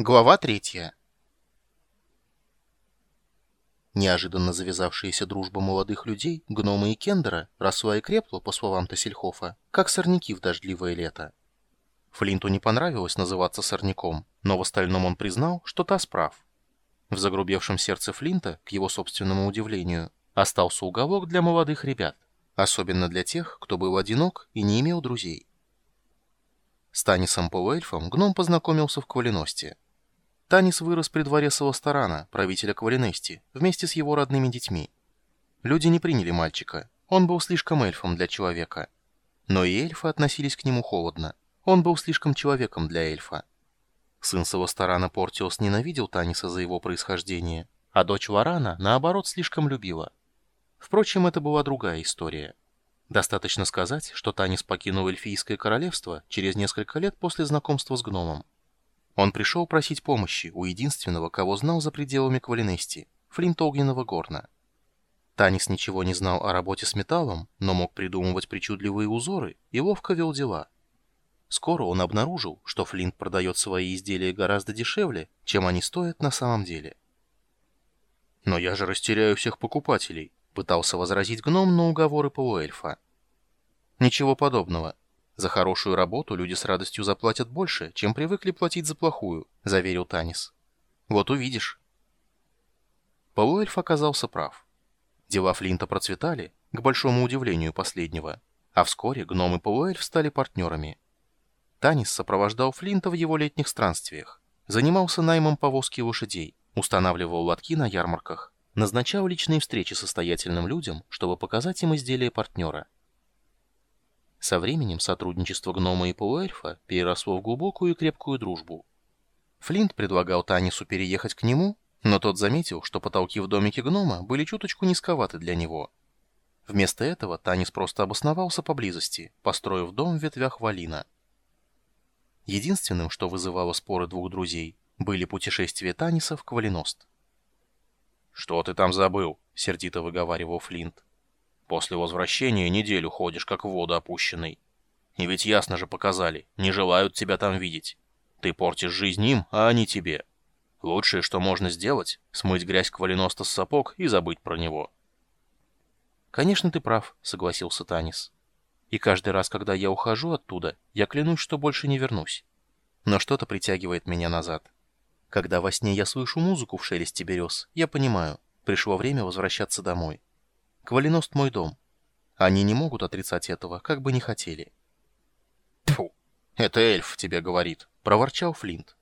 Глава третья. Неожиданно завязавшаяся дружба молодых людей, гнома и кендера, росла и крепла, по словам Тассельхофа, как сорняки в дождливое лето. Флинту не понравилось называться сорняком, но в остальном он признал, что та справ. В загрубевшем сердце Флинта, к его собственному удивлению, остался уголок для молодых ребят, особенно для тех, кто был одинок и не имел друзей. С Танисом Полуэльфом гном познакомился в Квалиности – Танис вырос при дворе Саластарана, правителя Квалинести, вместе с его родными детьми. Люди не приняли мальчика, он был слишком эльфом для человека. Но и эльфы относились к нему холодно, он был слишком человеком для эльфа. Сын Саластарана Портиос ненавидел Таниса за его происхождение, а дочь Варана, наоборот, слишком любила. Впрочем, это была другая история. Достаточно сказать, что Танис покинул эльфийское королевство через несколько лет после знакомства с гномом. Он пришел просить помощи у единственного, кого знал за пределами Квалинести, Флинта Огненного Горна. Танис ничего не знал о работе с металлом, но мог придумывать причудливые узоры и ловко вел дела. Скоро он обнаружил, что Флинт продает свои изделия гораздо дешевле, чем они стоят на самом деле. «Но я же растеряю всех покупателей», — пытался возразить гном на уговоры полуэльфа. «Ничего подобного. «За хорошую работу люди с радостью заплатят больше, чем привыкли платить за плохую», — заверил Танис. «Вот увидишь». Полуэльф оказался прав. Дела Флинта процветали, к большому удивлению последнего, а вскоре гном и полуэльф стали партнерами. Танис сопровождал Флинта в его летних странствиях, занимался наймом повозки лошадей, устанавливал лотки на ярмарках, назначал личные встречи состоятельным людям, чтобы показать им изделия партнера — со временем сотрудничество гнома и полуэльфа переросло в глубокую и крепкую дружбу. Флинт предлагал Танису переехать к нему, но тот заметил, что потолки в домике гнома были чуточку низковаты для него. Вместо этого Танис просто обосновался поблизости, построив дом в ветвях валина. Единственным, что вызывало споры двух друзей, были путешествия Таниса в Квалиност. «Что ты там забыл?» — сердито выговаривал Флинт. После возвращения неделю ходишь, как в воду опущенный. И ведь ясно же показали, не желают тебя там видеть. Ты портишь жизнь им, а они тебе. Лучшее, что можно сделать, смыть грязь квалиноста с сапог и забыть про него. «Конечно, ты прав», — согласился Танис. «И каждый раз, когда я ухожу оттуда, я клянусь, что больше не вернусь. Но что-то притягивает меня назад. Когда во сне я слышу музыку в шелесте берез, я понимаю, пришло время возвращаться домой». Квалиност мой дом. Они не могут отрицать этого, как бы ни хотели. Тьфу, это эльф тебе говорит, проворчал Флинт.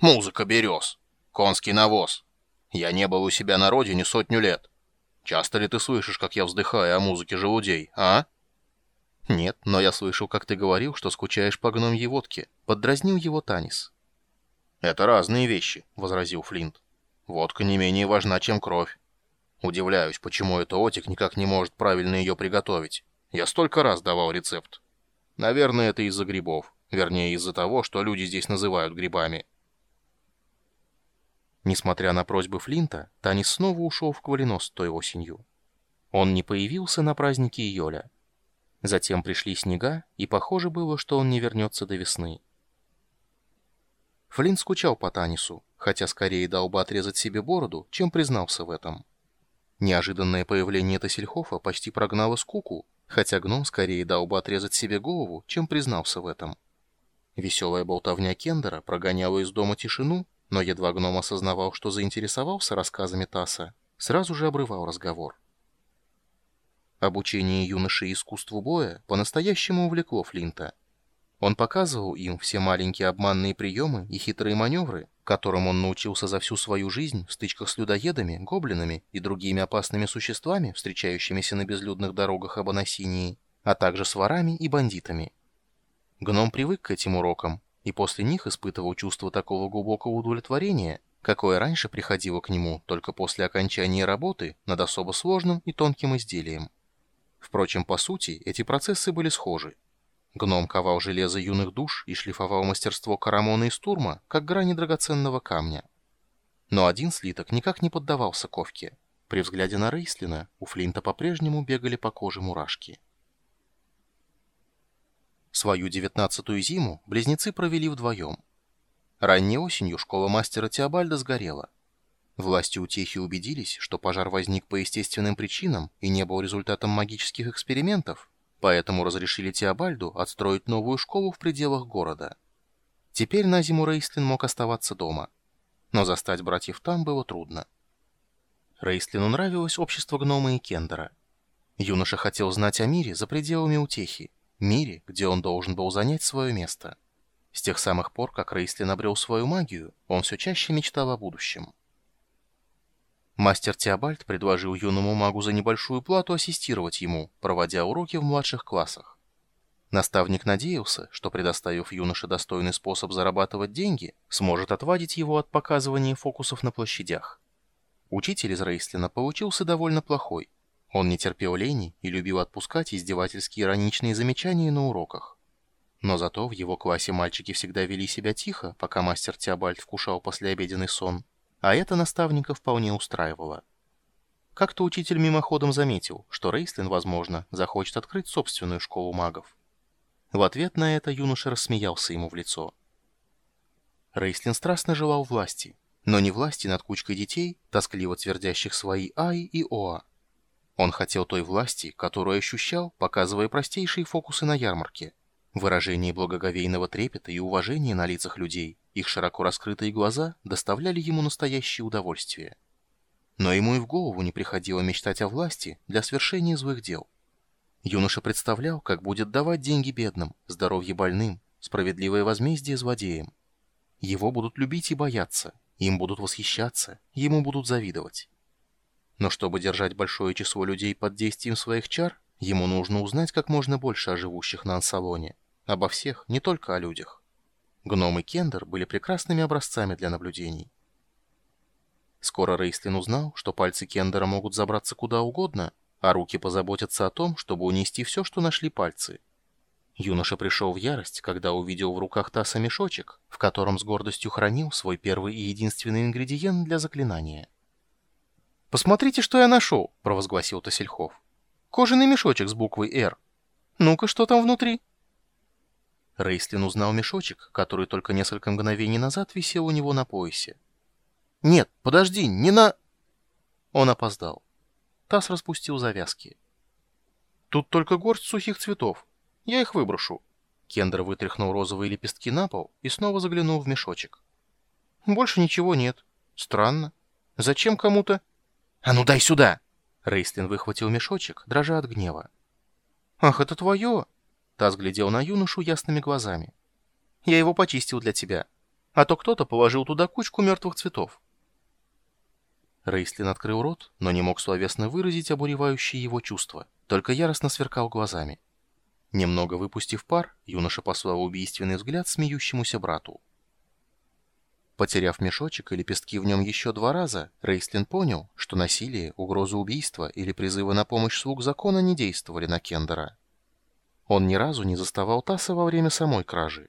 Музыка берез, конский навоз. Я не был у себя на родине сотню лет. Часто ли ты слышишь, как я вздыхаю о музыке желудей, а? Нет, но я слышал, как ты говорил, что скучаешь по гномьей водке. Поддразнил его Танис. Это разные вещи, возразил Флинт. Водка не менее важна, чем кровь. Удивляюсь, почему это Отик никак не может правильно ее приготовить. Я столько раз давал рецепт. Наверное, это из-за грибов. Вернее, из-за того, что люди здесь называют грибами. Несмотря на просьбы Флинта, Танис снова ушел в Квалинос той осенью. Он не появился на празднике Йоля. Затем пришли снега, и похоже было, что он не вернется до весны. Флинт скучал по Танису, хотя скорее дал бы отрезать себе бороду, чем признался в этом. Неожиданное появление Тассельхофа почти прогнало скуку, хотя гном скорее дал бы отрезать себе голову, чем признался в этом. Веселая болтовня Кендера прогоняла из дома тишину, но едва гном осознавал, что заинтересовался рассказами Тасса, сразу же обрывал разговор. Обучение юношей искусству боя по-настоящему увлекло Флинта. Он показывал им все маленькие обманные приемы и хитрые маневры, которым он научился за всю свою жизнь в стычках с людоедами, гоблинами и другими опасными существами, встречающимися на безлюдных дорогах Абонасинии, а также с ворами и бандитами. Гном привык к этим урокам, и после них испытывал чувство такого глубокого удовлетворения, какое раньше приходило к нему только после окончания работы над особо сложным и тонким изделием. Впрочем, по сути, эти процессы были схожи. Гном ковал железо юных душ и шлифовал мастерство Карамона и Стурма, как грани драгоценного камня. Но один слиток никак не поддавался ковке. При взгляде на Рейслина у Флинта по-прежнему бегали по коже мурашки. Свою девятнадцатую зиму близнецы провели вдвоем. Ранней осенью школа мастера Теобальда сгорела. Власти Утехи убедились, что пожар возник по естественным причинам и не был результатом магических экспериментов, поэтому разрешили Теобальду отстроить новую школу в пределах города. Теперь на зиму Рейстлин мог оставаться дома. Но застать братьев там было трудно. Рейстлину нравилось общество гнома и Кендера. Юноша хотел знать о мире за пределами Утехи, мире, где он должен был занять свое место. С тех самых пор, как Рейстлин обрел свою магию, он все чаще мечтал о будущем. Мастер Теобальд предложил юному магу за небольшую плату ассистировать ему, проводя уроки в младших классах. Наставник надеялся, что, предоставив юноше достойный способ зарабатывать деньги, сможет отвадить его от показывания фокусов на площадях. Учитель из Рейслина получился довольно плохой. Он не терпел лени и любил отпускать издевательские ироничные замечания на уроках. Но зато в его классе мальчики всегда вели себя тихо, пока мастер Теобальд вкушал послеобеденный сон, а это наставника вполне устраивало. Как-то учитель мимоходом заметил, что Рейслин, возможно, захочет открыть собственную школу магов. В ответ на это юноша рассмеялся ему в лицо. Рейслин страстно желал власти, но не власти над кучкой детей, тоскливо твердящих свои «Ай» и «Оа». Он хотел той власти, которую ощущал, показывая простейшие фокусы на ярмарке. Выражение благоговейного трепета и уважения на лицах людей, их широко раскрытые глаза доставляли ему настоящее удовольствие. Но ему и в голову не приходило мечтать о власти для свершения злых дел. Юноша представлял, как будет давать деньги бедным, здоровье больным, справедливое возмездие злодеям. Его будут любить и бояться, им будут восхищаться, ему будут завидовать. Но чтобы держать большое число людей под действием своих чар, ему нужно узнать как можно больше о живущих на Ансалоне, обо всех, не только о людях. Гном и Кендер были прекрасными образцами для наблюдений. Скоро Рейслин узнал, что пальцы Кендера могут забраться куда угодно, а руки позаботятся о том, чтобы унести все, что нашли пальцы. Юноша пришел в ярость, когда увидел в руках Таса мешочек, в котором с гордостью хранил свой первый и единственный ингредиент для заклинания. «Посмотрите, что я нашел!» — провозгласил Тасельхов. «Кожаный мешочек с буквой «Р». Ну-ка, что там внутри?» Рейстлин узнал мешочек, который только несколько мгновений назад висел у него на поясе. «Нет, подожди, не на...» Он опоздал. Тасс распустил завязки. «Тут только горсть сухих цветов. Я их выброшу». Кендер вытряхнул розовые лепестки на пол и снова заглянул в мешочек. «Больше ничего нет. Странно. Зачем кому-то...» «А ну дай сюда!» Рейстлин выхватил мешочек, дрожа от гнева. «Ах, это твое!» Тасс глядел на юношу ясными глазами. «Я его почистил для тебя. А то кто-то положил туда кучку мертвых цветов. Рейслин открыл рот, но не мог словесно выразить обуревающие его чувства, только яростно сверкал глазами. Немного выпустив пар, юноша послал убийственный взгляд смеющемуся брату. Потеряв мешочек и лепестки в нем еще два раза, Рейслин понял, что насилие, угроза убийства или призывы на помощь слуг закона не действовали на Кендера. Он ни разу не заставал Тасса во время самой кражи.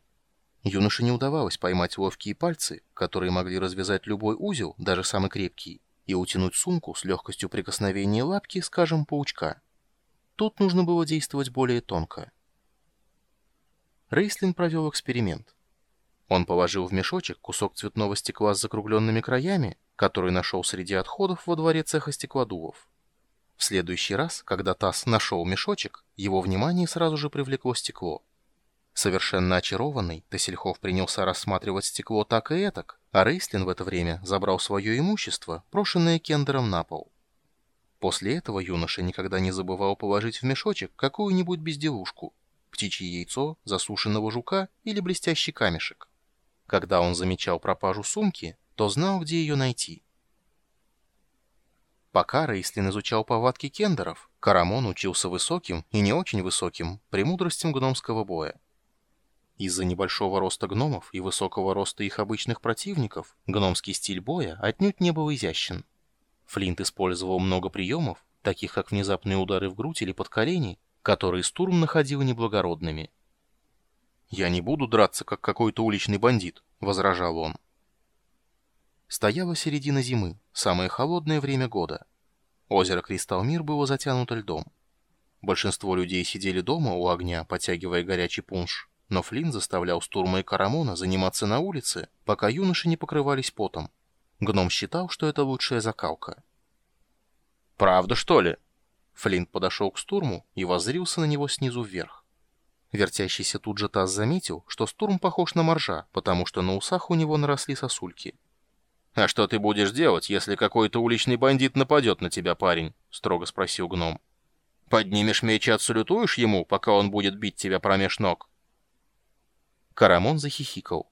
Юноше не удавалось поймать ловкие пальцы, которые могли развязать любой узел, даже самый крепкий, и утянуть сумку с легкостью прикосновения лапки, скажем, паучка. Тут нужно было действовать более тонко. Рейслин провел эксперимент. Он положил в мешочек кусок цветного стекла с закругленными краями, который нашел среди отходов во дворе цеха стеклодувов. В следующий раз, когда Тасс нашел мешочек, его внимание сразу же привлекло стекло. Совершенно очарованный, Тесельхов принялся рассматривать стекло так и этак, а Рейслин в это время забрал свое имущество, брошенное Кендером на пол. После этого юноша никогда не забывал положить в мешочек какую-нибудь безделушку, птичье яйцо, засушенного жука или блестящий камешек. Когда он замечал пропажу сумки, то знал, где ее найти. Пока Рейслин изучал повадки кендеров, Карамон учился высоким и не очень высоким премудростям гномского боя. Из-за небольшого роста гномов и высокого роста их обычных противников гномский стиль боя отнюдь не был изящен. Флинт использовал много приемов, таких как внезапные удары в грудь или под колени, которые Стурм находил неблагородными. «Я не буду драться, как какой-то уличный бандит», — возражал он. Стояла середина зимы, самое холодное время года. Озеро Кристалмир было затянуто льдом. Большинство людей сидели дома у огня, подтягивая горячий пунш, но Флинн заставлял Стурма и Карамона заниматься на улице, пока юноши не покрывались потом. Гном считал, что это лучшая закалка. «Правда, что ли?» Флинт подошел к Стурму и воззрился на него снизу вверх. Вертящийся тут же таз заметил, что Стурм похож на моржа, потому что на усах у него наросли сосульки. «А что ты будешь делать, если какой-то уличный бандит нападет на тебя, парень?» — строго спросил гном. «Поднимешь меч и отсалютуешь ему, пока он будет бить тебя промеж ног?» Карамон захихикал.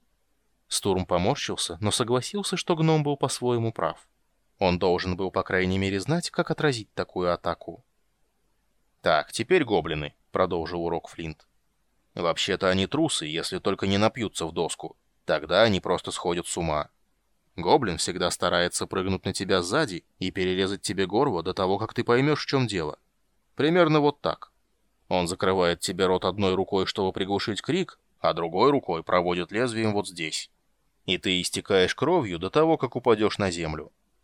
Стурм поморщился, но согласился, что гном был по-своему прав. Он должен был, по крайней мере, знать, как отразить такую атаку. «Так, теперь гоблины», — продолжил урок Флинт. «Вообще-то они трусы, если только не напьются в доску. Тогда они просто сходят с ума. Гоблин всегда старается прыгнуть на тебя сзади и перерезать тебе горло до того, как ты поймешь, в чем дело. Примерно вот так. Он закрывает тебе рот одной рукой, чтобы приглушить крик, а другой рукой проводит лезвием вот здесь. И ты истекаешь кровью до того, как упадешь на землю.